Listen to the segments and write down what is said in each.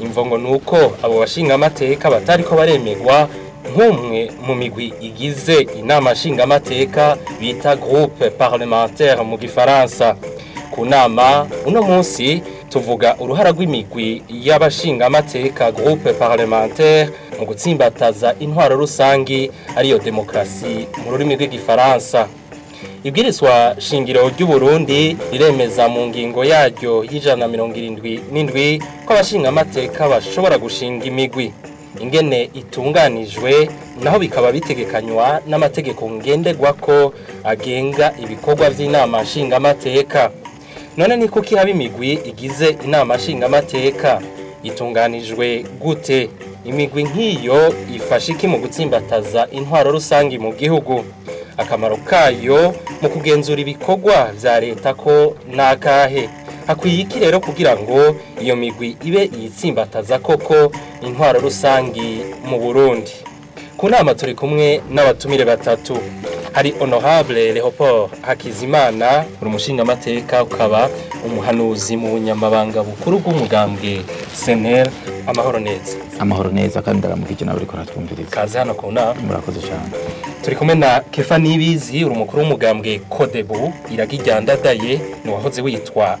imvongo uko abo bashingamateka batariko baremegwa nk'umwe mu migwi igize inama nshingamateka bita groupe parlementaire mu gifaransa ku nama uno munsi tuvuga uruhara rw'imigwi y'abashingamateka groupe parlementaire mu gutsimbataza intwaro rusange ariyo demokarasi mu rurimi rw'igifaransa ibwirizwa shingiro ry'u Burundi riremeza mu ngingo yaryo y'ijana mirongo irindwi n'indwi ko abashingamateka bashobora gushinga imigwi ingene itunganijwe naho bikaba bitegekanywa n'amategeko ngenderwa ko agenga ibikorwa by'inama nshingamateka none ni kuki imigwi igize inama nshingamateka itunganijwe gute imigwi nk'iyo ifasha iki mu gutsimbataza intwaro rusange mu gihugu akamaro kayo mu kugenzura ibikorwa bya leta ko ni akahe hakwiye iki rero kugira ngo iyo migwi ibe iyitsimbataza koko intwaro rusange mu burundi ku nama turi kumwe n'abatumire batatu hari honorable Leopold Hakizimana umushingamateka ukaba umuhanuzi mu bunyamabanga bukuru bw'umugambwe senel amahoro neza amahoro neza kandi ndaramukije nawe ariko aratwumviriza kaze hano ku nama murakoze cyane turi kumwe na kefa nibizi uri umukuru w'umugambwe kodebu iragiryandadaye ntiwahoze witwa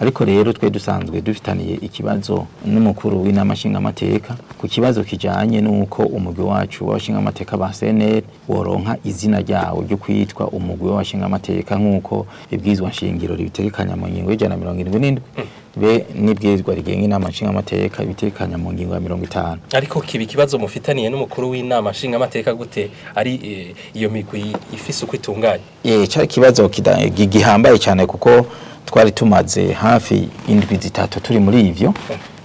ariko rero twe dusanzwe dufitaniye ikibazo n'umukuru w'inama nshingamateka ku kibazo kijyanye n'uko umugwi wacu w'abashingamateka ba seneri woronka izina ryawo ryo kwitwa umugwi w'abashingamateka nk'uko ibwizwa nshingiro ribitegekanya mu ngingo y'ijana mirongo irindwi n'indwi be n'ibwirizwa rigenga inama nshingamateka bitekanya mu ngingo ya mirongo itanu ariko kiba ikibazo mufitaniye n'umukuru w'inama nshingamateka gute ari eh, iyo migwi ifise uko itunganye ye eh, cyari ikibazo gihambaye cyane kuko twari tumaze hafi indwi zitatu turi muri ivyo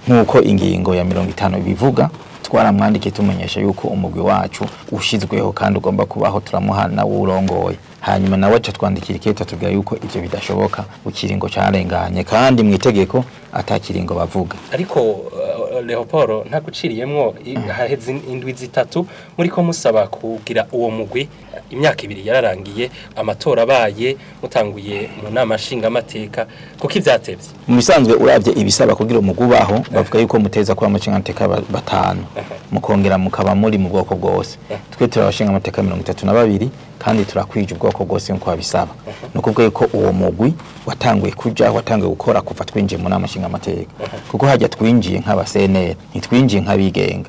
nk'uko ingingo ya mirongo itanu bivuga twaramwandikiye tumenyesha yuko umugwi wacu ushyizweho kandi ugomba kubaho turamuha nawe hanyuma nawe aca twandikira ikete atubwira yuko ibyo bidashoboka ku kiringo cyarenganye kandi mu itegeko atakiringo bavuga ariko leoporo nta mm. haheze indwi zitatu muri ko musaba kugira uwo mugwi imyaka ibiri yararangiye amatora abaye mutanguye mu nama nshingamateka kuko ibyatebye mu bisanzwe urabye ibisaba kugira umugwi ubaho bavuga yuko muteza kuba amashingamateka batanu mukongera mukaba muri mu bwoko bwose twe turi abashingamateka mirongo itatu na babiri kandi turakwije ubwoko bwose nk'uko babisaba ni ukuvuga yuko uwo mugwi watanguye kujya watanguye gukora kuva twinjiye mu nama nshingamateka kuko hajya twinjiye nk'abase CNL ntitwinjiye nk'abigenga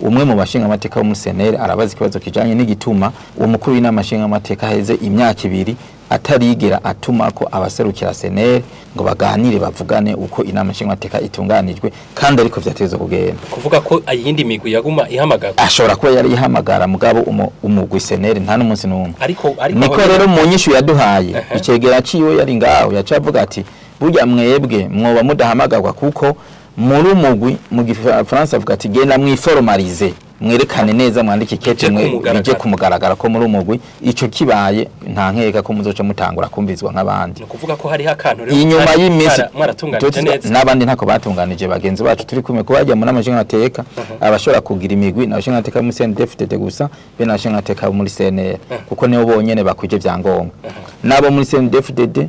umwe mu bashingamateka bo muri CNL arabaza ikibazo kijanye n'igituma umukuru w'inama nshingamateka haheze imyaka ibiri atarigera atuma ko abaserukira seneri ngo baganire bavugane uko inama nshingamateka itunganijwe kandi ariko byateza kugenda kuvuga ko iyindi migwi yaguma ihamagara ashobora kuba yari ihamagara mugabo umugwi seneri nta n'umunsi n'umwe niko rero mu nyishu yaduhaye icegera ciwe yari ngaho yaca avuga ati burya mwebwe mwoba mudahamagarwa kuko muri umugwi mu gifaransa avuga ati genda mwiforomarize mwerekane neza mwandike kete bijye kumugaragara ko muri umugwi icyo kibaye nta nkeka ko muzoca mutangura kumvizwa nk'abandi ukuvuga ko hariho akantu rero inyuma y'iminsi n'abandi ntako batunganije bagenzi bacu turi kumwe kuba bajya muri amashinga ateka uh-huh. abashobora kugira imigwi na ateka muri CNDFTD gusa be n'abashinga ateka muri CNR uh-huh. kuko nibo bonyene bakuje byangombwa uh-huh. nabo muri CNDFTD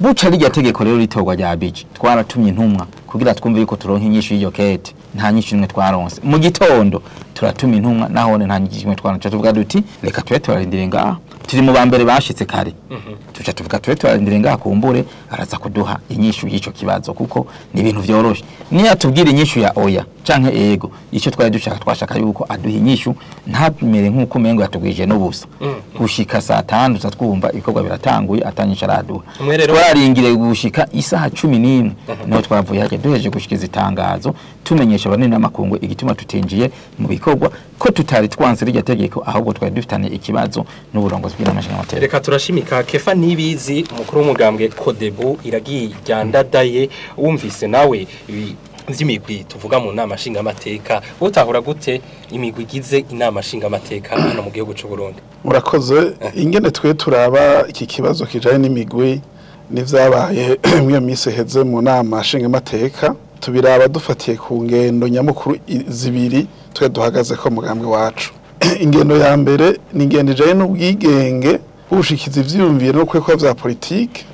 buca rirya tegeko rero ritorwa rya biji twaratumye intumwa kugira twumve yuko turonka inyishu y'iyo kete nta nyinshi imwe twaronse mu gitondo turatuma intumwa nahone nta nyinshi imwe twaronse tuvuga duti reka tube turarindira ngaha turi mu ba mbere bashitse kare mhm. tuca tuvuga tube turarindira ngaha araza kuduha inyishu y'icyo kibazo kuko ni ibintu byoroshye niyo atubwira inyishu ya oya canke ego icyo twari dushaka twashaka yuko aduha inyishu ntamere nk'uko umengo yatugwije n'ubusa mhm. gushika saa tanu twumva ibikorwa biratanguye atanyisha araduha twararindiriye gushika isaha cumi n'imwe mhm. niho twavuye hajya duheje gushikiza itangazo tumenyesha abanini n'amakungu igituma tutinjiye mu bikorwa ko tutari twanze rirya tegeko ahubwo twari dufitanye ikibazo n'uburongozi reka turashimika kefa n'ibizi umukuru w'umugambwe kodebu iragiye ryandadaye wumvise nawe by'imigwi tuvuga mu nama nshingamateka utahura gute imigwi igize inama nshingamateka hano mu gihugu cy'u Burundi murakoze eh. ingene twe turaba iki kibazo kijanye n'imigwi n'ivyabaye mu iyo minsi heze mu nama nshingamateka tubiraba dufatiye ku ngendo nyamukuru zibiri twe duhagaze ko mugambwe wacu ingendo ya mbere ni ingendo ijyanye n'ubwigenge ubushikizi ibyiyumviro no kwekwa bya politiki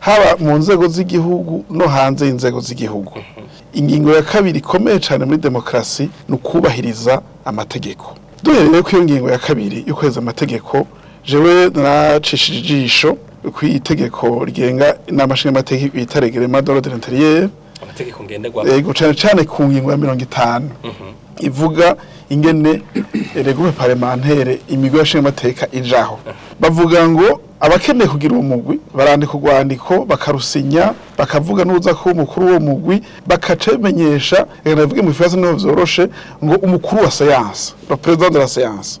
haba mu nzego z'igihugu no hanze y'inzego z'igihugu mhm. ingingo ya kabiri ikomeye cyane muri demokarasi ni ukubahiriza amategeko duhereye ko iyo ngingo ya kabiri yo kweza amategeko jewe nacishije ijisho ku itegeko rigenga inama nshingamateka bita regerema dorode interiyeri amategeko ngenderwaho cyane cyane ku ngingo ya mirongo itanu mhm. ivuga ingene regume eh, parlementaire imigo yashingamateka ijaho bavuga ngo abakeneye kugira uwo mugwi barandika urwandiko bakarusinya bakavuga n'uza ko umukuru w'uwo mugwi bakaca reka navuge mu ifaransa niho byoroshe ngo umukuru wa seyanse la perezida de la seyanse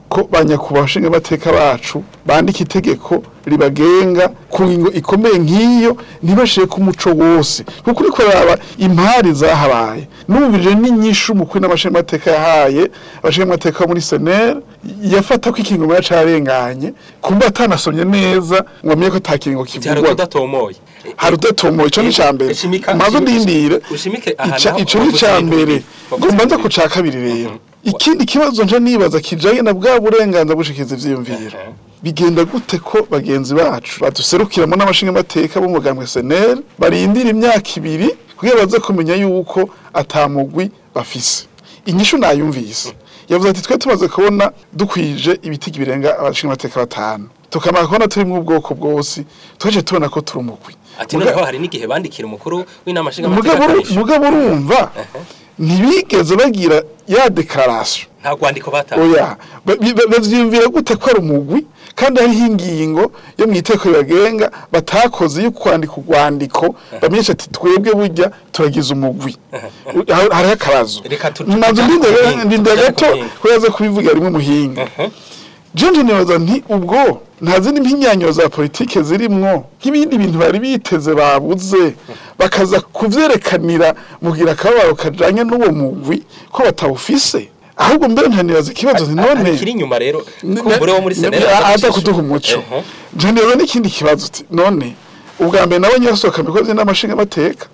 ko ba nyakubahwa bacu bandika itegeko ribagenga ku ngingo ikomeye nk'iyo ntibashire ku muco wose kuko uriko raba impari zahabaye numvije n'inyishu umukuru n'abashingamateka yahaye abashingamateka bo muri seneri yafata ko ikintu mura carenganye kumba atanasomye neza ngo amenye ko ta kingo kivugwa udatomoye hari udatomoye ico ni cambere maze ndindire ico ni cambere ngomba nza ku ca kabiri rero mhm. ikindi kibazo nje nibaza kijyanye na bwa burenganzira bushikiza ibyiyumviro bigenda gute ko bagenzi bacu baduserukiramo n'abashingamateka bo mu bwa seneri barindira imyaka ibiri kugira baze kumenya yuko atamugwi bafise inyishu nayumvise yavuze ati twe tumaze kubona dukwije ibitigi birenga abashingamateka batanu tukamara kubona turimo ubwoko bwose tugace tubona ko turi umugwi ati noneho hari n'igihe bandikira umukuru w'inama nshingamateka mugabo urumva ntibigeze bagira ya dekarasiyo nta rwandiko batanze babyiyumvira gute ko ari umugwi kandi hariho ingingo yo mu iteko ribagenga batakoze yo kwandika urwandiko bamenyesha ati twebwe burya turagize umugwi hariho akarazo ndinda gato ko yaza kubivuga rimwe muhinga John nyoza nti ubwo nta zindi mpinyanyo za politiki zirimo nk'ibindi bintu bari biteze babuze bakaza kubyerekanira mugira kabaro kajanye n'uwo mugwi ko batawufise ahubwo mbere ntanibaza ikibazo none kiri inyuma rero kumbure muri senera atakuduha umuco John nyoza n'ikindi kibazo none ubwa mbere nabo nyasohoka bikoze n'amashingamateka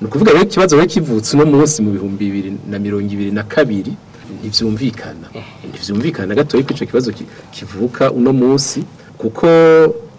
ni ukuvuga rero ikibazo rero kivutse uno munsi mu bihumbi bibiri na mirongo ibiri na kabiri ntibyumvikana ntibyumvikana gato yuko icyo kibazo kivuka uno munsi kuko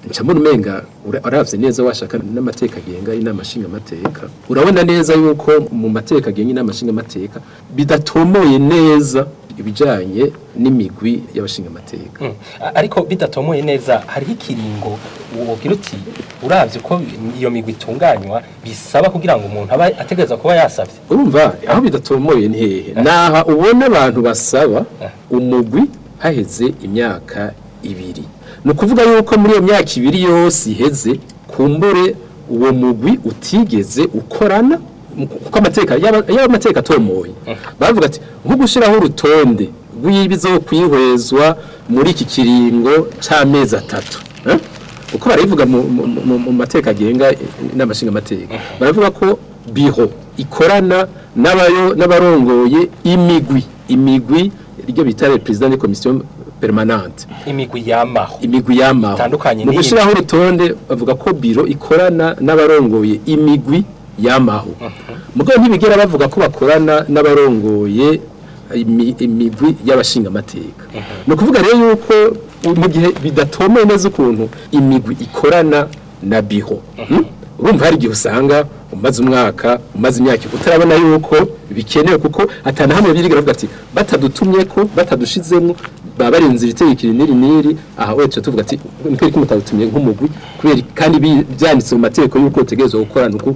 nshyambura umenga urabye neza washaka n'amateka agenga inama nshingamateka urabona neza yuko mu mateka agenga inama nshingamateka bidatomoye neza ibijyanye n'imigwi y'abashingamateka hmm. ariko bidatomoye neza hariho ikiringo wobwira uti urabye ko iyo migwi itunganywa bisaba kugira ngo umuntu abe ategereza kuba yasabye urumva aho bidatomoye ni hehe eh. naha ubona abantu basaba eh. umugwi haheze imyaka ibiri ni ukuvuga yuko muri iyo myaka ibiri yose iheze kumbure uwo mugwi utigeze ukorana kuko amateka yaba amateka atomoye eh. baravuga ati nko gushyiraho urutonde rw'ibizo kwihwezwa muri iki kiringo cy'amezi atatu eh? uko barabivuga mu mateka agenga eh, n'amashinga amateka baravuga ko biho ikorana n'abarongoye imigwi imigwi iryo bita perezida de komisiyo permanente imigwi yamaho imigwi yamaho mu gushyiraho urutonde bavuga ko biro ikorana n'abarongoye imigwi yamaho mugabo ntibigera bavuga ko bakorana n'abarongoye imigwi y'abashinga amateka ni ukuvuga rero yuko mu gihe bidatomeye neza ukuntu imigwi ikorana na biho hmm? urumva hari igihe usanga umaze umwaka umaze imyaka utarabona yuko bikenewe kuko atanahamwe biriga bavuga ati batadutumye ko batadushizemo baba bari inzira itegekera n'iri aha we tuvuga ati ntitwere ko mutabutumiye nk'umugwi kubera kandi byanditse mu mategeko y'uko utegerezwa gukora nuko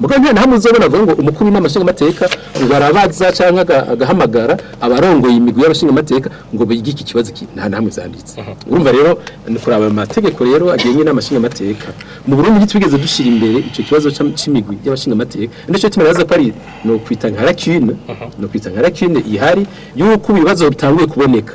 mugabo nta hamwe uzabona avuga ngo umukuru w'inama nshingamateka ngo cyangwa agahamagara abarongoye imigwi y'abashingamateka ngo bige iki kibazo nta hamwe zanditse urumva rero ni kuraba ayo mategeko rero agenye inama nshingamateka mu Burundi ntitwigeze dushyira imbere icyo kibazo cy'imigwi y'abashingamateka ndetse tumenaza ko ari ni ukwita nka lakine ni ukwita nka lakine ihari y'uko ibibazo bitanguye kuboneka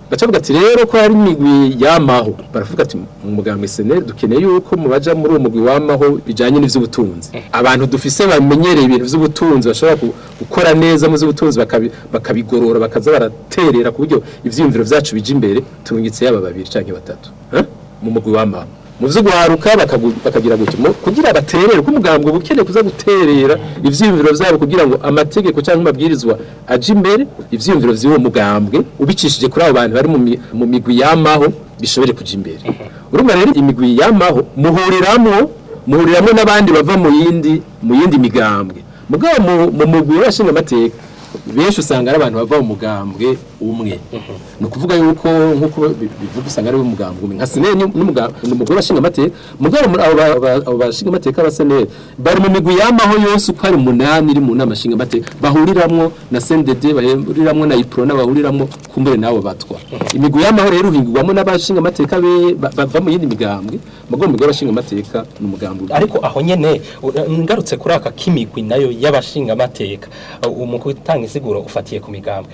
baravuga ati rero ko hari imigwi y'amaho baravuga ati mu mugambi dukeneye yuko mubaja muri uwo mugwi w'amaho bijyanye n'ivy'ubutunzi eh. abantu dufise bamenyereye ibintu vy'ubutunzi bashobora gukora neza mu vy'ubutunzi bakabigorora bakaza baraterera ku buryo ivyiyumviro vyacu bija imbere tungitse yaba babiri canke batatu eh? mu mugwi w'amaho muzi bakagira gutyo kugira baterere ko umugambwe uba ukeneye kuza guterera ibyiyumviro byabo kugira ngo amategeko cyangwa amabwirizwa ajye imbere ibyiyumviro by'uwo mugambwe ubicishije kuri abo bantu bari mu migwi yamaho bishobore kujya imbere urumva rero imigwi yamaho muhuriramo muhuriramo n'abandi bava mu yindi mu yindi migambwe mugabo mu mugwi w'abashinga amateka benshi usanga ari abantu bava mu mugambwe umwe mhm. ni ukuvuga yuko nk'uko bivuga usanga ari umugambwe umwe nka seneri ni umugore washinga amateka umugore abo bashinga amateka ba bari mu migwi y'amaho yose uko hari umunani iri mu nama nshinga amateka bahuriramo na sendede bahuriramo na nabahuriramo ku kumbere n'abo batwa mhm. imigwi y'amaho rero uhingwamo n'abashinga amateka be bava mu yindi migambwe umugore umugore washinga amateka ni umugambwe ariko aho nyine ngarutse kuri aka k'imigwi nayo y'abashinga amateka mu gutanga insiguro ufatiye ku migambwe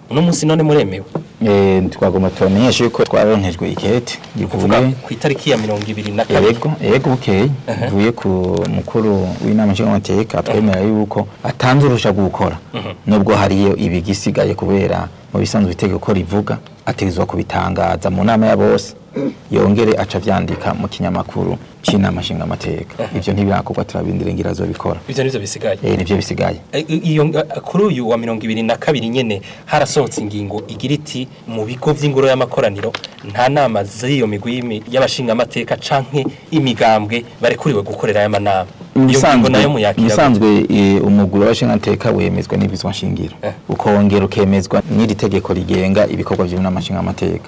uno munsi none muremewe eh twagoma yuko twaronkejwe ikete givuye ku itariki ya 2024 yego yego bukeye vuye ku mukuru w'inama nshingamateka twemera yuko atanze urusha gukora nubwo hariyo ibigisigaye kubera mu bisanzwe itegeko rivuga ategezwa kubitangaza mu nama ya bose yongere aca vyandika mu kinyamakuru cy'inama nshinga amategeko ibyo ntibirakorwa turabindira ngira bikora ibyo eh, nibyo bisigaye nibyo eh, bisigaye eh, kuri uyu wa mirongo ibiri na kabiri nyine harasohotse ingingo igira iti mu bigo by'ingoro y'amakoraniro nta nama z'iyo migwi y'abashinga amateka canke imigambwe barekuriwe gukorera aya manama musanzwe umuguru w'abashingateka wemezwa n'ibizwa nshingiro eh. ukongera ukemezwa n'iri tegeko rigenga ibikorwa by'inamashingamategeko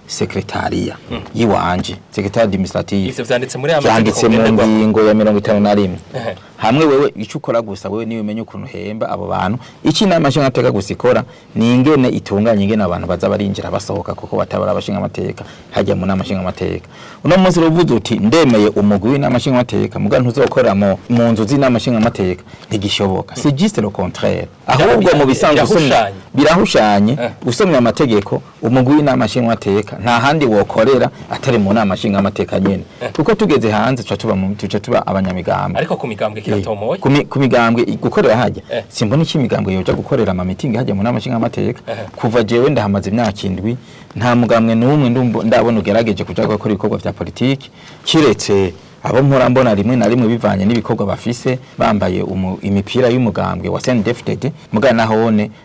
sekretariya hmm. yiwanje sekretariya administrative ivyo vyanditse muri yanditse mu ngingo ya 51 hamwe wewe ico ukora gusa wewe niwe umenye ukuntu hemba abo bantu iki inama nshingamateka gusa ikora ni ingene itunganya ingene abantu baza barinjira basohoka kuko batabara abashingamateka hajya mu nama nshingamateka uno munsi ruvuze uti ndemeye umugwi w'inama nshingamateka muga ntuzokora mu nzu z'inama nshingamateka ntigishoboka si juste le contraire ahubwo mu bisanzwe usumira birahushanye eh. usomye amategeko umugwi w'inama nshinga amateka nta handi wokorera atari mu nama nshinga amateka nyene eh. kuko tugeze hanze tuca tuba mu tuca tuba abanyamigambwe ariko ku migambwe eh, kiratomoye ku migambwe gukorera hajya simbona iki imigambwe yoja gukorera amamitingi meeting hajya mu nama nshinga amateka kuva jewe ndahamaze imyaka indwi nta mugambwe n'umwe ndabona ugerageje kuja gukora ibikorwa bya politiki kiretse abo mpora mbona rimwe na rimwe bivanye n'ibikorwa bafise bambaye imipira y'umugambwe wa CNDD-FDD mugana nahone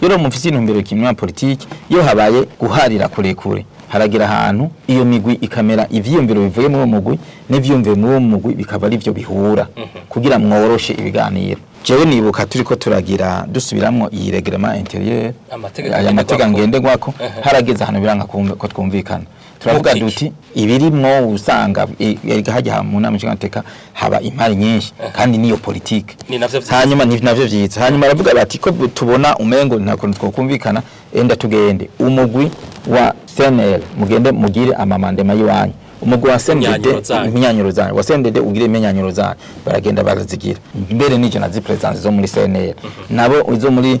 rero mufite intumbero kimwe ya politiki iyo habaye guharira kurekure haragira ahantu iyo migwi ikamera ivyiyumviro bivuye muri uwo mugwi n'ivyumviro muri uwo mugwi bikaba ari byo bihura mhm. kugira mworoshe ibiganiro jewe nibuka turiko turagira dusubiramo iyi reglement intérieur aya matega ngenderwako harageze ahantu biranga ko twumvikana turavuga duti ibirimwo usanga hajya mu nama nshingamateka haba imari nyinshi kandi niyo politiki hanyuma ni navyo vyitse hanyuma aravuga bati ko tubona umengo nta kuntu twokumvikana enda tugende umugwi wa CNL mugende mugire amamandema yiwanyu umugo wasendede imyanyo zanyu wasendede ugire imyanyo zanyu baragenda barazigira mbere mhm. n'icyo zi presence zo muri CNL mhm. nabo izo muri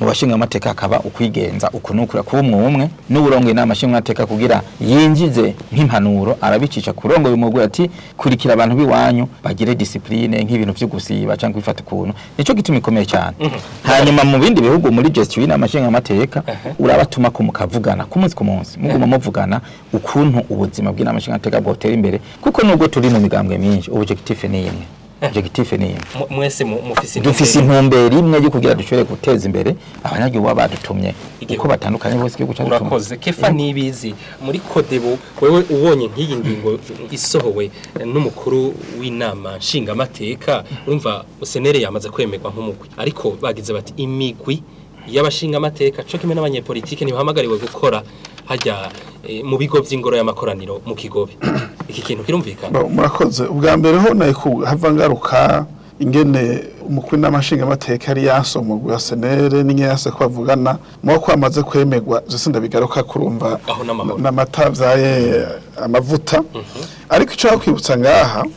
mu bashingamateka hakaba ukwigenza ukunukura kuba umwe umwe n'uburongo inama nshingamateka kugira yinjize nk'impanuro arabicisha kurongo bimugwe ati kurikira abantu b'iwanyu bagire disipurine nk'ibintu byo gusiba cyangwa kwifata ukuntu nicyo gituma ikomeye cyane mm-hmm. hanyuma mu bindi bihugu muri gestion y'inama nshingamateka urabatumako mukavugana ku munsi ku munsi muguma muvugana ukuntu ubuzima bw'inama nshingamateka bwotera imbere kuko nubwo turi mu migambwe myinshi objectif ni imwe objectif ni mwese mufisi dufisi intumbero imwe yo kugira dushobore guteza imbere abanyagihugu badutumye uko batandukanye bose cyo guca urakoze kefa eh? nibizi muri kodebo wewe ubonye nk'iyi ngingo isohowe n'umukuru w'inama nshingamateka urumva usenere yamaze kwemerwa nk'umugwi ariko bagize bati imigwi y'abashingamateka cyo kimwe n'abanyepolitike ntibahamagariwe gukora hajya eh, mu bigo by'ingoro y'amakoraniro mu kigobe iki kintu kirumvikana murakoze ubwa mbere ho naho havanga ingene umukuru amateka yari yasomogwa senere n'inyase ko bavugana mu ko amaze kwemegwa zesinda bigaruka kurumva n'amata byaye amavuta mhm. ariko icyo kwibutsa ngaha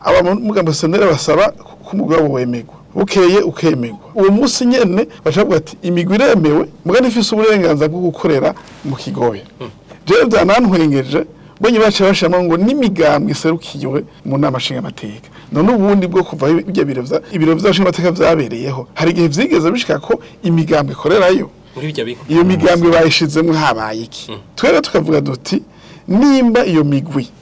abamugambi senera basaba ko umugabo wemegwa bukeye ukemegwa uwo munsi nyine bavuga ati imigwi iremewe mugana ifise uburenganzira bwo gukorera mu kigoye rero hmm. byanantwengeje bonye baca bashiramo ngo n’imigambi iserukiwe mu nama nshingamateka none ubundi bwo kuva ibyo ibiro by'abashingamateka byabereyeho hari igihe byigeze bishika ko imigambi ikorerayo iyo migambi bayishizemo habaye iki hmm. twere tukavuga duti nimba iyo migwi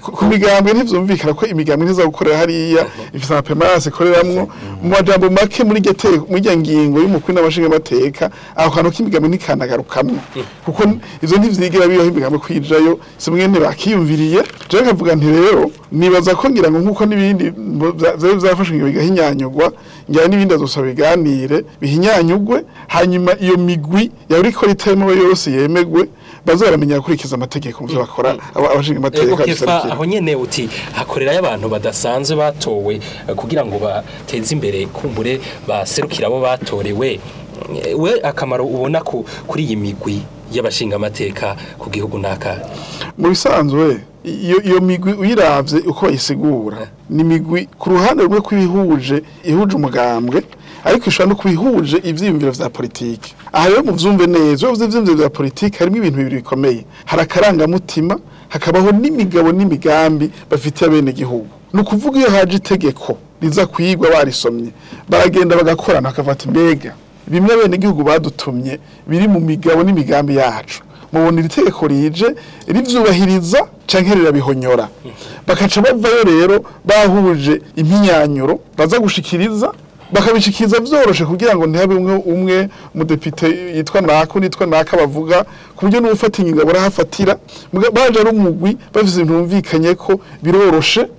ku migambwe ntibyumvikana ko imigambwe ntiza hariya ifite amapemase ikoreramo mu majambo make muri ijya ngingo y'umukuru n'abashingamateka aho hantu k'imigambwe ntikanagarukamwo hmm. kuko izo ntibyigira bibaho imigambwe kwijayo si mwene bakiyumviriye rero nkavuga nti rero nibaza ko ngira ngo nk'uko n'ibindi byafashe bigahinyanyugwa ngira n'ibindi azosaba biganire bihinyanyugwe hanyuma iyo migwi yaba ikora itemewe yose yemegwe bazaramenya gukurikiza amategeko mu byo bakora mm. abashinga amategeko aho nyine uti hakorerayo abantu badasanzwe batowe kugira ngo bateze imbere kumbure baserukira abo batorewe we akamaro ubona kuri iyi migwi amateka ku gihugu n’aka. mu bisanzwe iyo migwi uyiravye uko bayisigura ni migwi ku ruhande rwe kwihuje ihuje umugambwe ariko ishobora no kwihuje ivyiyumviro vya politiki aha rero muvyumve neza iyo ivyiyumviro vya politike harimo ibintu bibiri bikomeye hari akarangamutima hakabaho n'imigabo n'imigambi bafitiye abenegihugu ni ukuvuga iyo haje itegeko riza kwigwa barisomye baragenda bagakorana bakavata imbega bimwe bene igihugu badutumye biri mu migabo n'imigambi yacu mubona iri tegeko rije ribyubahiriza cyangwa rirabihonyora bakaca bavayo rero bahuje imyanyuro baza gushikiriza bakabishikiriza byoroshye kugira ngo ntihabe umwe umwe umudepite yitwa nako nitwa naka bavuga ku buryo n'ubufatanye ingabo arahafatira baje ari umugwi bafite ibintu ko biroroshe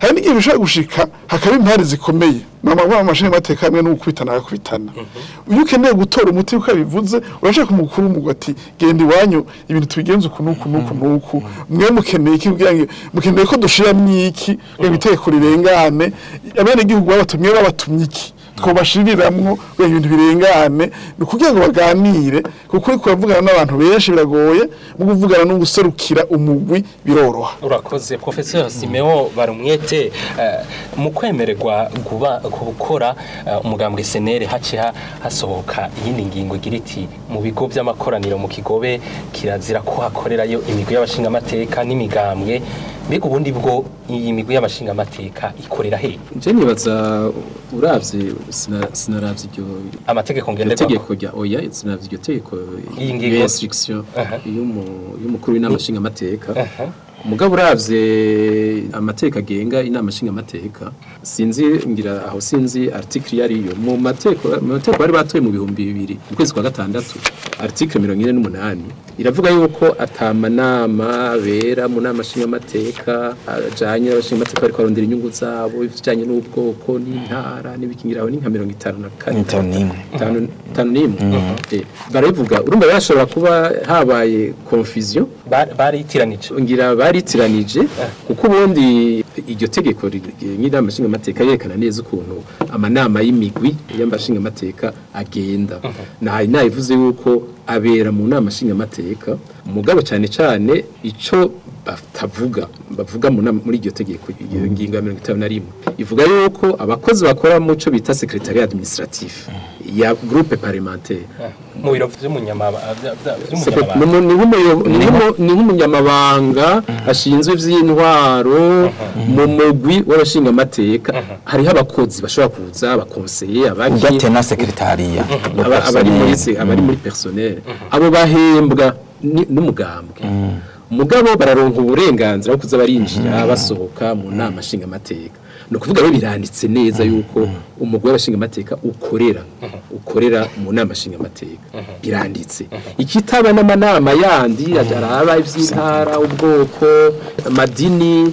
hari n'igihe bishobora gushika hakaba impande zikomeye mama amabuye amashini mateka hamwe n'ugukubitana agakubitana mhm. iyo ukeneye gutora umuti uko yabivuze urashaka umukuru umugwa ati genda iwanyu ibintu tubigenze uku n'uku n'uku mhm. n'uku mwe mukeneye iki mukeneye ko dushiramo iki ngo mhm. ibiteko rirengane abenegihugu babatumye babatumye iki twobashiriramwo ibintu birengane ni kugira ngo baganire kuko uri kuravugana n'abantu benshi biragoye mu kuvugana n'uguserukira umugwi biroroha urakoze professeur Simeo barumwete eh, mu kwemererwa gukora eh, umugambwe senere haciha hasohoka iyindi ngingo igira iti mu bigo by'amakoraniro mu kigobe kirazira ko hakorerayo imigwi y'abashingamateka n'imigambwe mbega ubundi bwo iyi y'amashinga amateka ikorera he nje nibaza uravye sinaravye iryo amategeko ngenderwako itegeko rya oya sinaravye iryo tegeko iyi ngiyo restriction y'umukuru w'inama nshinga amateka umugabo urabye amateka agenga inama nshinga amateka sinzi ngira aho sinzi aritikiri yariyo mu mateko bari batoye mu bihumbi bibiri mu kwezi kwa gatandatu article mirongo ine n'umunani iravuga yuko atamanama bera mu nama nshingamateka ajyanye n'abashingamateka bari kubarondera inyungu zabo ibijyanye n'ubwoko n'intara n'ibikingira aho ni nka mirongo itanu na kane itanu n'imwe mm-hmm. eh, barabivuga urumva bashobora kuba habaye konfiziyo baritiranije ngira baritiranije kuko ubundi iryo tegeko ry'inama nshingamateka yerekana neza ukuntu amanama y'imigwi y'amashingamateka agenda ntayivuze yuko abera mu nama nshingamateka mugabo cyane cyane icyo batavuga bavuga muri iryo tegeko iyo mm. ngingo ya mirongo itanu na rimwe ivuga yuko abakozi bakora mu cyo bita sekretariat administratif mm. ya groupe parlementaire eh, ni nk'umunyamabanga mm. ashinzwe iby'intwaro mm-hmm. mu mugwi w'abashingamateka mm-hmm. hariho abakozi bashobora kuza abakonseye mm-hmm. abari muri abari abo bahembwa n'umugambwe mm. mugabo bararonka uburenganzira bwo kuza barinjira basohoka mu nama nshingamateka ni ukuvuga rero biranditse neza mm-hmm. yuko mm-hmm. umugore w'abashinga amateka ukorera mm-hmm. ukorera mu nama nshingamateka biranditse ikitaba n'amanama yandi araba iby'intara ubwoko amadini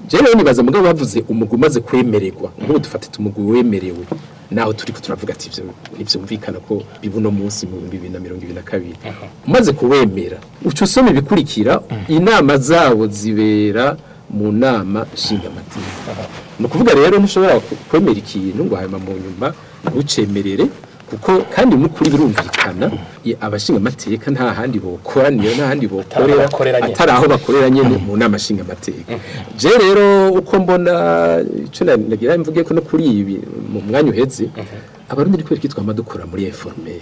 rero nibaza mugabo bavuze umugwi umaze kwemererwa nk'ubu dufate umugwi wemerewe naho turi ko turavuga ati ntibyumvikana ko bibuno munsi mu bihumbi bibiri na mirongo ibiri na kabiri umaze kuwemera uca usoma ibikurikira inama zabo zibera mu nama nshingamateka ni ukuvuga rero ntushobora kwemera ikintu ngo hanyuma mu nyuma ntucemerere kuko kandi n'ukuri birumvikana abashingamateka amateka nta handi bokoraniye nta handi bokorera atari aho bakorera nyine mu nama nshinga amateka rero uko mbona ico nagira mvuge ko no kuri ibi mu mwanya uheze mhm. abarundi riko kitwa amadukora muri informel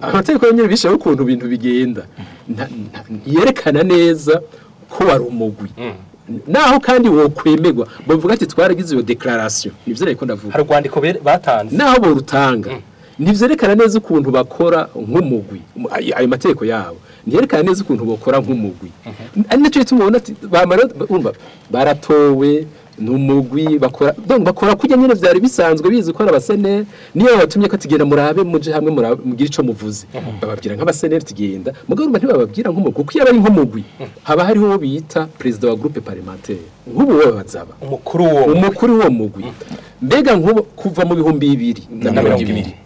amategeko nyine bishyiraho ukuntu ibintu bigenda yerekana neza ko wari umugwi mm. naho kandi wokwemerwa bavuga ati twaragize iyo dekararasiyo nibyo ariko ndavuga hari urwandiko batanze naho borutanga mm. ntibyerekana neza ukuntu bakora nk'umugwi ayo mategeko yabo ntiyerekana neza ukuntu bakora nk'umugwi mm-hmm. ari nacyo gituma ubona ati baratowe ni umugwi bakora bakora kujya nyine byari bisanzwe bizi ko ari abaseneri niyo babatumye ko tugenda murabe muje hamwe mugire icyo muvuze mhm. bababwira nk'abaseneri tugenda mugabo ntibababwira nk'umugwi kuko iyo ari nk'umugwi mhm. haba hariho uwo bita perezida wa gurupe parlementaire nk'ubu wowe wazaba umukuru w'uwo mugwi mbega nk'ubu kuva mu bihumbi bibiri na mirongo ibiri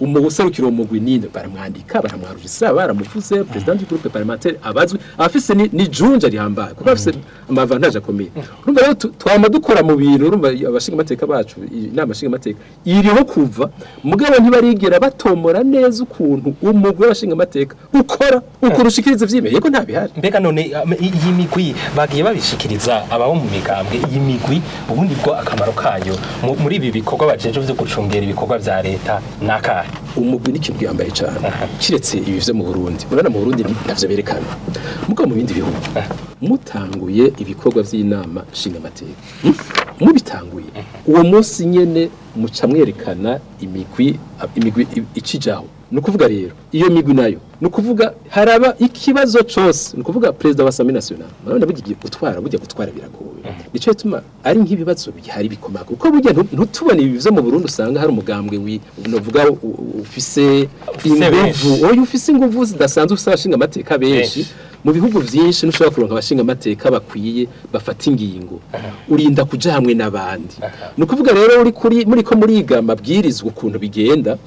umuserukira uwo mugwi ninde baramwandika baramwarurisa baramuvuze perezida w'igroupe parlementaire abazwi abafise ni rihambaye kuko bafise amavantage akomeye urumva rero twama dukora mu bintu urumva abashinga amateka bacu inama ashinga amateka iriho kuva mugabo ntibarigera batomora neza ukuntu umugwi w'abashinga amateka ukora ukurushikiriza ivyime yego nta bihari mbega none iyi migwi bagiye babishikiriza ababo mu migambwe iyi migwi ubundi bwo akamaro kayo muri ibi bikorwa bajeje byo gucungera ibikorwa bya leta nakahe umugwi n'ikintu yambaye cyane kiretse ibivuze mu Burundi urana mu Burundi ntavyo berekana muko mu bindi bihugu mutanguye ibikorwa by'inama nshingamateka hmm? mubitanguye uwo munsi nyene mucamwerekana imigwi imigwi icijaho ni ukuvuga rero iyo migwi nayo ni ukuvuga haraba ikibazo cyose ni ukuvuga perezida wa sami nasiyonari urabona bugiye gutwara bujya gutwara biragoye mm. nicyo gituma ari nk'ibibazo bihari bikomaka kuko burya ntutubone ibi byo mu burundu usanga hari umugambwe wivuga ufise inguvu wowe ufise inguvu zidasanzwe usanga amategeko benshi mu bihugu byinshi ntushobora kuronka abashinga amateka bakwiye bafata ingingo urinda kujya hamwe n'abandi ni ukuvuga rero uri kuri muri ko muriga amabwiriza ukuntu bigenda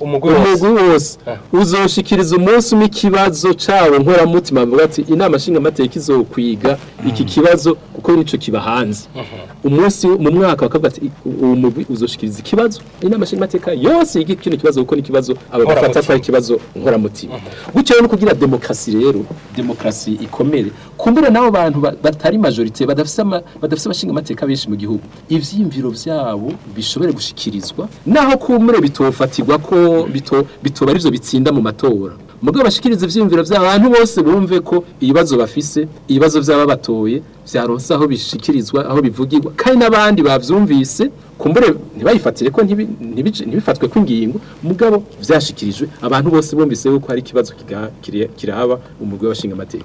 umugwi wose eh. uzoshikiriza umunsi umwe ikibazo cyawo nkoramutima bavuga ati inama nshingamateka izokwiga iki kibazo kuko nicyo kiba hanze mhm. umunsi mu mwaka wa ati uwo mugwi uzoshikiriza ikibazo inama nshingamateka yose yiga kino kibazo kuko n'ikibazo aba bafata ko ari ikibazo nkoramutima gutyo no kugira demokarasi rero demokarasi ikomere kumbure n'abo bantu batari majorite badafise badafise abashingamateka benshi mu gihugu ivyiyumviro byabo bishobore gushikirizwa naho kumbure bitofatirwa ko bito bitoba arivyo bitsinda mu matora mubwo bashyikiriza ibyiyumviro by'abantu bose bumve ko ibibazo bafise ibibazo batoye byaronse aho bishyikirizwa aho bivugirwa kandi n'abandi babyumvise kumbure ntibayifatire ko ntibifatwe kw'ingingo mugabo byashyikirijwe abantu bose bumvise yuko hari ikibazo kiraba umugore washinga amateka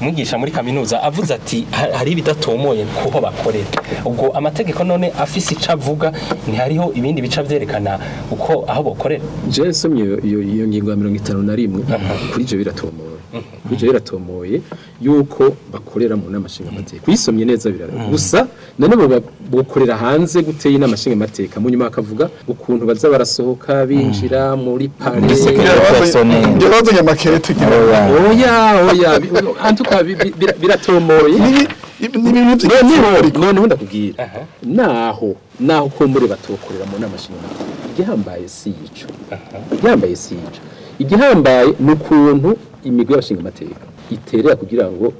umwigisha muri kaminuza avuze ati hari ibidatomoye kuho bakorera ubwo amategeko none afise icyo avuga ntihariho ibindi bica byerekana uko aho bokorera jewe iyo ngingo ya mirongo itanu na rimwe kuri ibyo biratomoye kuri ibyo biratomoye y'uko bakorera mu nama nshingamateka uyisomye mm. neza birareba mm. gusa nanone bakorera hanze gute y'inama nshingamateka mu nyuma bakavuga ukuntu baza barasohoka mm. binjira muri pare igihozo nyamakere tugira oya oya antuka biratomoye noneho ndakubwira naho naho kumbure batokorera mu nama nshingamateka igihambaye si yica igihambaye si yica igihambaye ni ukuntu imigwi y'abashingamateka iterera kugira ngo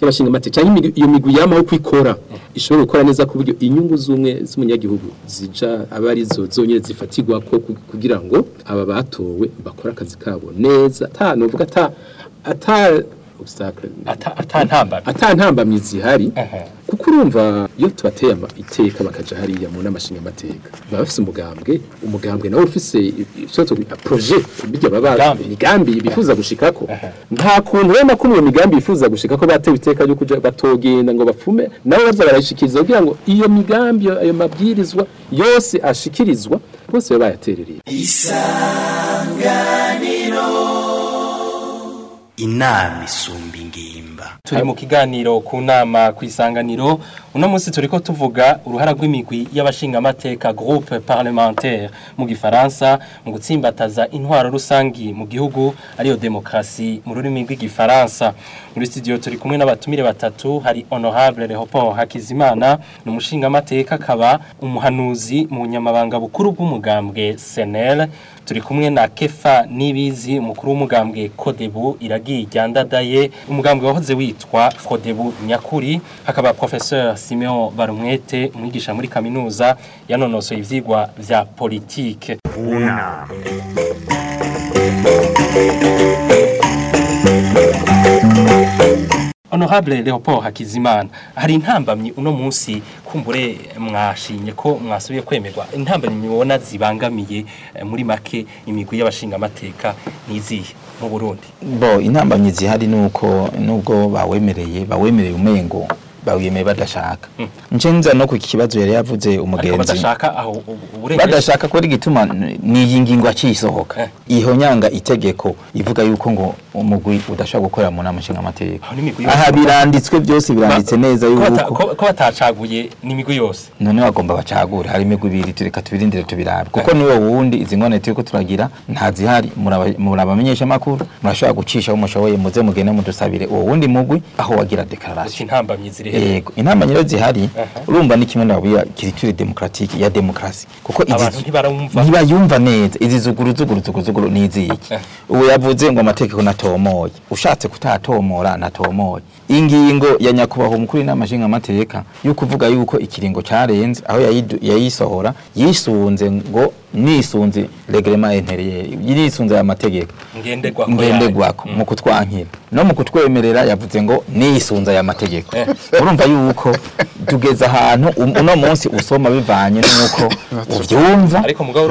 yabashingamateka amateka cyangwa iyo migwi yamaho ikora ishobora gukora neza ku buryo inyungu z'umwe z'umunyagihugu zija aba arizo zonyine zifatirwa ko kugira ngo aba batowe bakore akazi kabo neza atanovuga ata atantambamye zihari kuko urumva iyo tubateye iteka bakajya hariya mu nama nshingamateka baba bafise umugambwe umugambwe nawe ufise proje bijya baba imigambi bifuza gushika ko nta kuntu rero kumwe migambi bifuza gushikako batewe iteka ryo kuja batogenda ngo bapfume nawe baza barayishikiriza kugira ngo iyo migambi ayo mabwirizwa yose ashikirizwa bose bayaterereye isangane inama isumba turi mu kiganiro ku nama ku isanganiro uno munsi turi ko tuvuga uruhara rw'imigwi y'abashingamateka groupe parlementaire mu gifaransa mu gutsimbataza intwaro rusangi mu gihugu ariyo demokrasi mu rurimi rw'igifaransa muri studio turi kumwe n'abatumire batatu hari honorable Leopold Hakizimana ni umushingamateka akaba umuhanuzi mu nyamabanga bukuru bw'umugambwe senere turi kumwe na kefa n'ibizi umukuru w'umugambwe kodebu iragiye ryandadaye umugambwe wahoze witwa kodebu nyakuri hakaba professeur simeon barumwete umwigisha muri kaminuza yanonosoye ibyigwa bya politike honorable Leopold hakizimana hari intambamyi uno munsi kumbure mwashimye ko mwasubiye kwemerwa intambamyi mubona zibangamiye eh, muri make imigwi y’abashinga y'abashingamateka ntiziye mu burundi bo intambamyi zihari ni uko nubwo bawemereye bawemereye umengo bawiyemeye badashaka hmm. nje nza no ku kibazo yari yavuze umugenzi badashaka aho uburengeje badashaka ni iyi ngingo akisohoka eh. iho nyanga itegeko ivuga yuko ngo umugwi udashobora gukorera mu nama nshingamateka ah, aha biranditswe byose biranditse neza y'uko ko batacaguye n'imigwi yose none bagomba bacagure hari imigwi ibiri tureka tubirindire tubirabe kuko eh. niwo wundi izi ngone turi ko turagira ntazihari murabamenyesha amakuru murashobora gucisha umushoboye muze mugende mudusabire uwo wundi mugwi aho wagira dekararasiyo intambamyi ziri intambamyi rero zihari urumva ni kimwe n'abuya kiritire demokratike ya demokarasi kuko ntibayumva neza izi zuguru zuguru zuguru zuguru ni iziki eh. ubu yavuze ngo amategeko natomoye ushatse kutatomoye natomoye ingingo ya nyakubahwa umukuru w'inama nshingamateka yo kuvuga yuko ikiringo cyarenze aho yayisohora yisunze ngo nisunze regrema interieur nisunze aya mategeko ngenderwako mm. mu kutwankira no mu kutwemerera yavuze ngo nisunze aya mategeko eh. urumva yuko tugeze ahantu um, uno munsi usoma bivanye n'uko ubyumva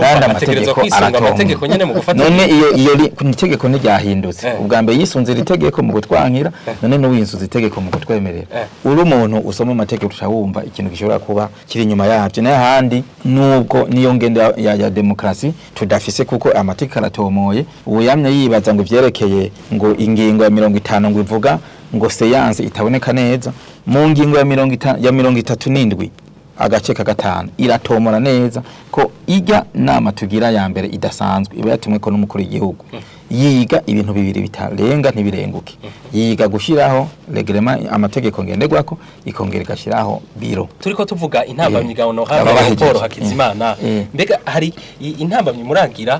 kandi amategeko aratonga none iyo itegeko ntiryahindutse eh. ubwa mbere yisunze iri tegeko mu kutwankira eh. none n'uwinsuze itegeko mu kutwemerera eh. uri umuntu usoma amategeko ushawumva ikintu gishobora kuba kiri inyuma yabyo n'ahandi nubwo niyo ngenda ya, ya demokrasi tudafise kuko amategeko aratomoye uwuyamye yibaza ngo ibyerekeye ngo ingingo ya mirongo itanu ngo ivuga ngo seyanse itaboneka neza mu ngingo ya mirongo itatu n'indwi agace ka gatanu iratomora neza ko ijya nama tugira ya mbere idasanzwe iba yatumwe ko n'umukuru w'igihugu hmm. yiga ibintu bibiri bitarenga ntibirenguke yiga gushyiraho regrema amategeko ngenderwako ikongera igashyiraho biro turiko tuvuga intambamyi eh, gahoro hano Paul Hakizimana eh, eh. mbega hari intambamyi murangira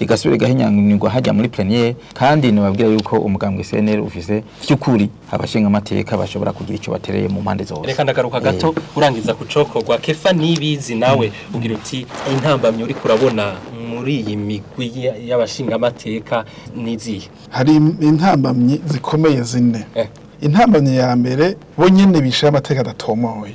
rigasubira igahinyanyirwa hajya muri pleniyeri kandi nibabwira yuko umugambwe seneri ufise by'ukuri abashinga amateka bashobora kugira icyo batereye mu mpande zose reka ndagaruka gato eh. urangiza ku cokogwa kefa nibizi nawe mm. ugira uti intambamyi uri kurabona muri iyi migwi y'abashingamateka n'izihe hari intambamyi zikomeye zine eh. intambamyi ya mbere bo nyine bishyira amateka adatomoye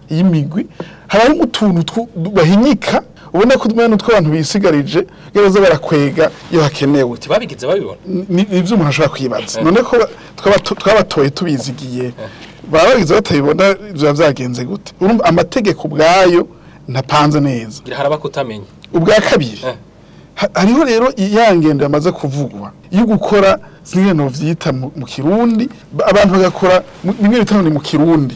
y'imigwi habaho utuntu bahinyika ubona ko tumwe n'utwo abantu bisigarije gereza barakwega iyo hakenewe babigize babibona nibyo umuntu ashobora kwibaza eh. none ko twabatoye tubizigiye eh. baba babigize batabibona biba byagenze gute amategeko ubwayo ntapanze neza hari abakutamenya ubwa kabiri eh. hariho rero ngendo yamaze kuvugwa yo gukora zimwe byita mu kirundi abantu bagakora bimwe bitanu ni mu kirundi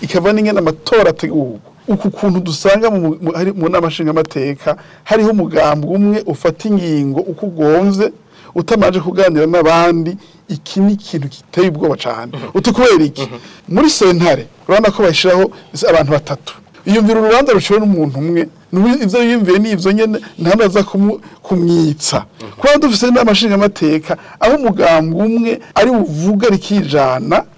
ikava n'ingana amatora ategurwa uku kuntu dusanga mu nama nshingamateka hariho umugambi umwe ufata ingingo uko ugonze utamaje kuganira n'abandi iki ni ikintu giteye ubwoba cyane mhm. uti iki mhm. muri sentare urabona ko bashyiraho abantu batatu yiyumvira urubanza ruciwe n'umuntu umwe ibyo yiyumviye ni ibyo nyine ntabaza kumwitsa kuba dufite n'amashingamateka aho umugambi umwe ari buvuga rikijana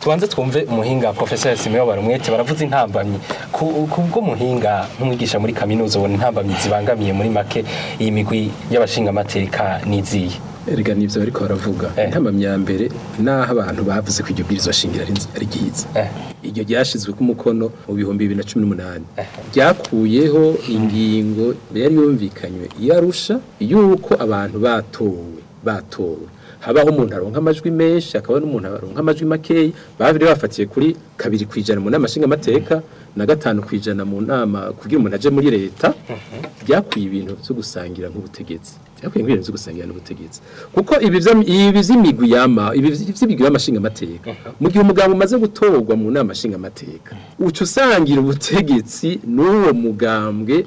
tubanze twumve umuhinga porofeseri simeyo barumwete baravuze intambamyi ku bw'umuhinga nk'umwigisha muri kaminuza ubona intambamyi zibangamiye muri make iyi migwi y'abashingamateka n'iziye erega nibyo ariko baravuga eh. intamamyambere naho abantu bavuze ko iryo bwirizo shingiro ari ryiza eh. iryo ryashyizwe ku mukono mu bihumbi bibiri na cumi n'umunani eh. ryakuyeho ingingo yari yumvikanywe yarusha y'uko abantu batowe batowe habaho umuntu aronka amajwi menshi hakaba n'umuntu aronka amajwi makeya babiri bafatiye kuri kabiri ku ijana mu nama nshingamateka na gatanu ku ijana mu nama kugira umuntu aje muri leta byakwiye mhm. ibintu byo gusangira nk'ubutegetsi yakwiye guhera inzu n'ubutegetsi kuko ibi yama ibi y'amashingamateka mu gihe umugabo umaze gutorwa mu nama nshingamateka uca usangira ubutegetsi n'uwo mugambwe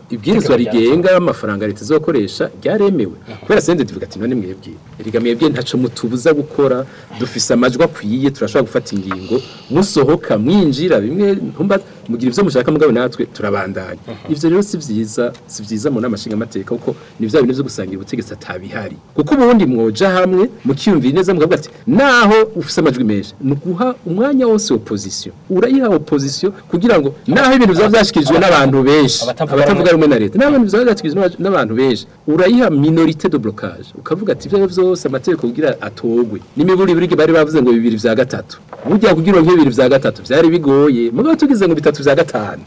ibwirizwa rigenga amafaranga leta izokoresha ryaremewe kubera sende tuvuga ati none mwebwe erega mwebwe ntaco mutubuza gukora dufise amajwi akwiye turashobora gufata ingingo musohoka mwinjira bimwe ntumba mugira ivyo mushaka mugabo natwe turabandanya ivyo rero si vyiza si vyiza mu namashinga amateka kuko ni vya bintu vyo gusangira ubutegetsi atabihari kuko ubundi mwoja hamwe mukiyumvira neza mukavuga ati naho ufise amajwi menshi ni nuguha umwanya wose opposition urayiha opposition kugira ngo naho ibintu vya vyashikirijwe n'abantu benshi abatavuga rumwe na leta n'abantu bizaba byatwizwe n'abantu benshi urayiha minorite de blocage ukavuga ati ibyo byose amategeko kugira atogwe n'imiburiburi bari bavuze ngo bibiri bya gatatu burya kugira ngo bibiri bya gatatu byari bigoye mugabo tugize ngo bitatu bya gatanu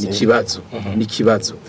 ni ikibazo mhm. ni ikibazo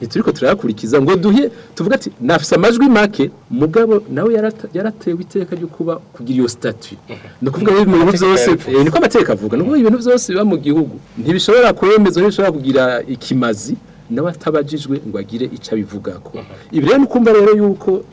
ntituri turayakurikiza ngo duhe tuvuga ati nafise amajwi make mugabo nawe yaratewe iteka ryo kuba kugira iyo sitati ni ukuvuga ibintu byose eh, niko amategeko avuga ni ukuvuga ibintu byose biba mu gihugu ntibishobora kwemezwa ntibishobora kugira ikimazi nawe atabajijwe ngo agire icyo abivuga ko ibi rero ukumva rero yuko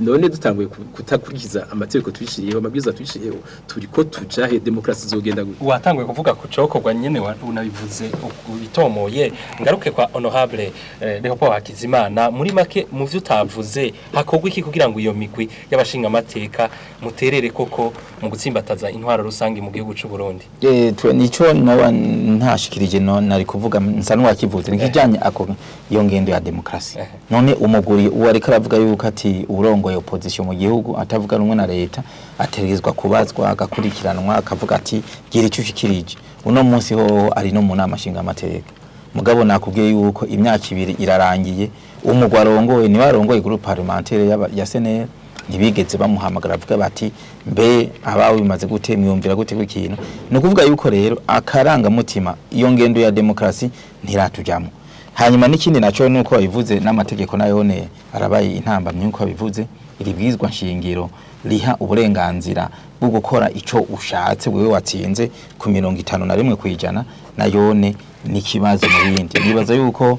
none dutanguye kutakurikiza amategeko twishiriyeho amabwiriza twishiriyeho turiko tujahe demokrasi zogenda gute watanguye kuvuga ku cokorwa nyine unabivuze bitomoye ngaruke kwa honorable eh, Leopold Hakizimana muri make mu byo utavuze hakogwa iki kugira ngo iyo migwi y'abashinga amateka muterere koko mu gutsimbataza intwaro rusange mu gihugu cy'u Burundi eh twe nico nawa ntashikirije no nari kuvuga nsa n'uwakivuze nikijanye ako iyo ngendo ya demokrasi eh. none umuguri uwo ariko yuko ati urongoye opposition mu gihugu atavuga rumwe na leta ategerezwa kubazwa agakurikiranwa akavuga ati gira icyo ushikirije uno munsi hoho ari no mu nama nshingamateka mugabo nakubwiye yuko imyaka ibiri irarangiye umugwa arongoye niwe arongoye groupe parlementaire ya senera ntibigeze bamuhamagara avuga bati mbe abawe bimaze gute mwiyumvira gute ku kintu ni ukuvuga yuko rero akarangamutima iyo ngendo ya demokarasi ntiratujyamo hanyuma n'ikindi nacyo ni uko babivuze n'amategeko nayo arabaye intambamyi nk'uko babivuze iribwizwa bwizwa nshingiro riha uburenganzira bwo gukora icyo ushatse wowe watsinze ku mirongo itanu na rimwe ku ijana na yone n'ikibazo mu bindi nibaza yuko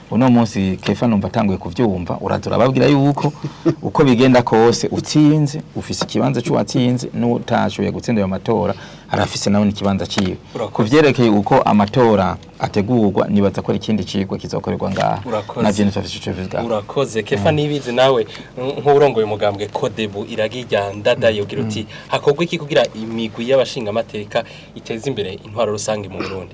uno munsi kefa numva atanguye kubyumva uraza ababwira yuko uko bigenda kose utsinze ufise ikibanza cy'uwatsinze n'utashoboye gutsinda ayo matora arafise nawe n'ikibanza ciwe kuvyerekeye uko amatora ategurwa nibaza ko ikindi kigo kizokorerwa ngaha navyo nitafise ico bivuga urakoze mm. kefa mm. nawe nk'urongoye umugambwe kodebu iragirya ndadaye ugira uti mm. iki kugira imigwi y'abashinga amateka iteze imbere intwaro rusange mu Burundi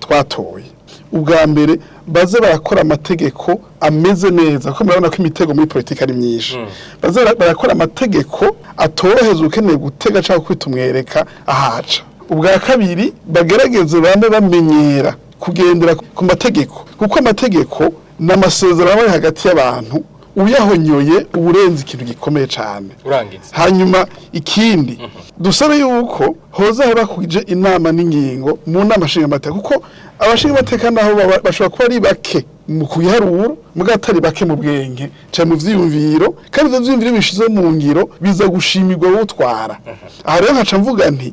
twatoye ubwa mbere baze barakora amategeko ameze neza kuko murabona ko imitego muri politiki ari myinshi mm. baze barakora amategeko atoroheza ukeneye gutega cyangwa kwitumwereka ahaca ubwa kabiri bagerageze bambe bamenyera kugendera ku mategeko kuko amategeko ni amasezerano ari hagati y'abantu uyahonyoye uba ikintu gikomeye cyane hanyuma ikindi mhm. dusabe yuko hoza bakuje inama n'ingingo mu nama nshingamateka kuko abashingamateka naho bashobora kuba ari bake mu kuyiharura mbwa atari bake mu bwenge cyane mu byiyumviro kandi ibyo byiyumviro bishize mu ngiro biza gushimirwa utwara mhm. aha rero nkaca mvuga nti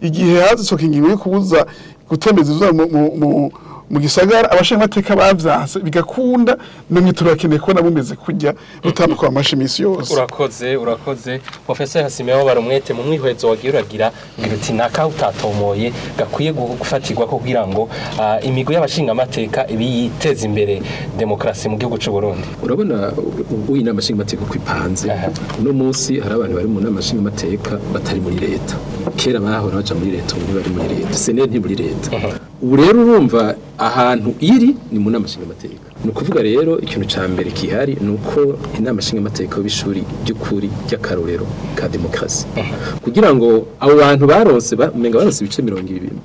igihe hazitsoka ingingo yo kubuza gutembeza izuba mu mu gisagara abashingamateka bavyanse bigakunda namwe turakeneye kubona bumeze kurya rutamuka amashi imisi yose urakoze urakoze professeur Hasimeho barumwete mu mwihwezo wagiye uragira uti naka utatomoye gakwiye gufatirwa ko kugira ngo imigo y'abashingamateka ibiyiteza imbere demokrasi mu gihugu cy'u Burundi urabona uyinama shingamateka kwipanze uh -huh. no munsi hari abantu bari mu nama shingamateka batari muri leta kera bahora baja muri leta ubu bari muri leta sene ntiburi leta ubu rero urumva ahantu iri ni mu nama nshingamateka ni ukuvuga rero ikintu cya mbere kihari ni uko inama nshingamateka y'ishuri by'ukuri by'akarorero ka demokarasi kugira ngo abo bantu barose umenga barose ibice mirongo ibiri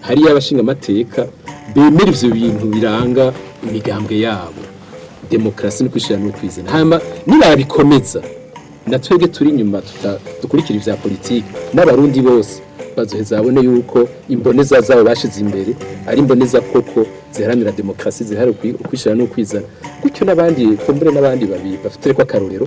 hariyo abashingamateka bemera ibyo bintu biranga imigambwe yabo demokarasi no kwishyira no kwizana nibabikomeza na twebwe turi inyuma dukurikira ibya politiki n'abarundi bose bazoheza babone yuko imboneza zabo bashize imbere ari imboneza koko ziharanira demokarasi ziharanira ukwishyira no kwizana gutyo n'abandi kumbure n'abandi babiri bafite ko akarorero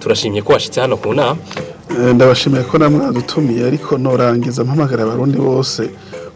turashimye ko washitse hano ku nama Eh, ndabashimiye ko namwe mwadutumiye ariko norangiza mpamagara abarundi bose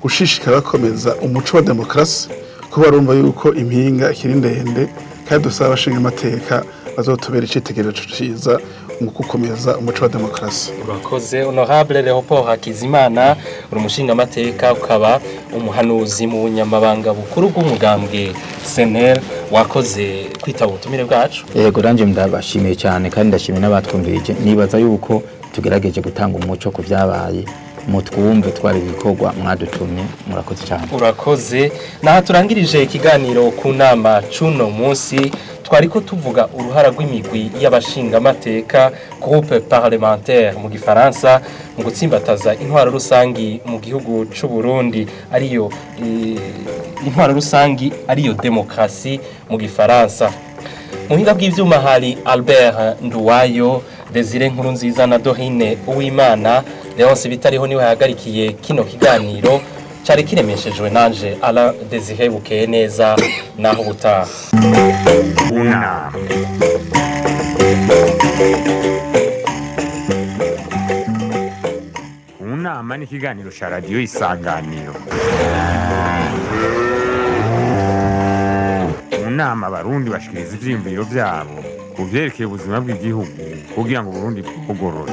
gushishikara bakomeza umuco wa demokarasi kuba barumva yuko impinga ikiri ndende kandi dusaba abashinga amateka bazotubera icyitegererezo cyiza mu gukomeza umuco wa demokarasi urakoze honorable leopold hakizimana uri umushingamateka ukaba umuhanuzi mu bunyamabanga bukuru bw'umugambwe senel wakoze kwita ubutumire bwacu yego nanjye ndabashimiye cyane kandi ndashimiye n'abatwumvirije nibaza yuko tugerageje gutanga umuco ku byabaye mutwumve twari ibikorwa mwadutumye murakoze cyane urakoze naho turangirije ikiganiro ku nama cuno munsi twari ko tuvuga uruhara rw'imigwi y'abashingamateka groupe parlementaire mu gifaransa mu gutsimbataza intwaro rusange mu gihugu cy'u Burundi ariyo eh, intwaro rusangi ariyo demokarasi mu gifaransa mu buhinga bw'ibyuma hari albert nduwayo desire nkuru nziza na Dohine uwimana leonce bitariho niwe yahagarikiye kino kiganiro cyari kiremeshejwe nanje ara desire bukeye neza naho ubutaha unama ni ikiganiro cya radiyo isanganiro inama abarundi bashikiriza ivyiyumviro byabo, ku byerekeye ubuzima bw'igihugu kugira ngo uburundi bugorore